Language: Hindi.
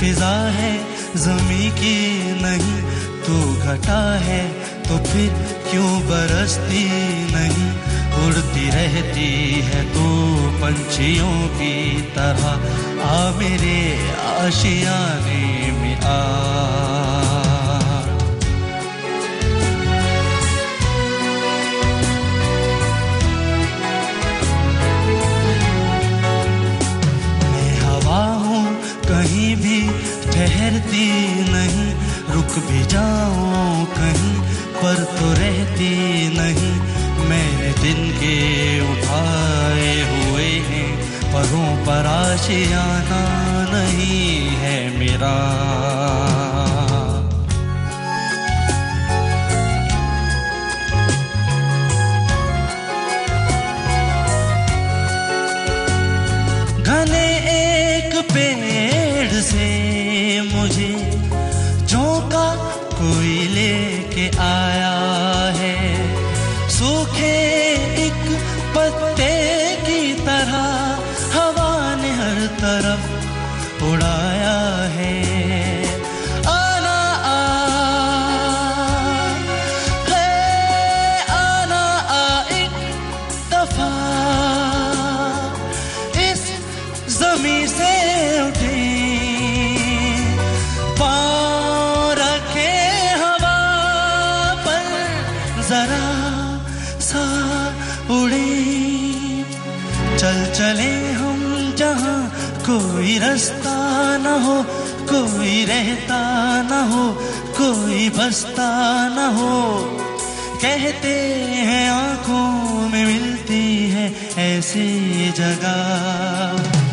है, जमी की नहीं, तू घटा है तो फिर क्यों बरसती नहीं? उड़ती रहती है तू पंछियों की तरह, आ मेरे आशियाने में आ। कहीं भी ठहरती नहीं, रुक भी जाऊँ कहीं, पर तो रहती नहीं। मैंने दिन के उठाए हुए हैं, परों पर आशियाना नहीं है मेरा। घने एक पेड़ से चले हम जहाँ कोई रास्ता न हो, कोई रहता न हो, कोई बसता न हो। कहते हैं आँखों में मिलती है ऐसी जगह।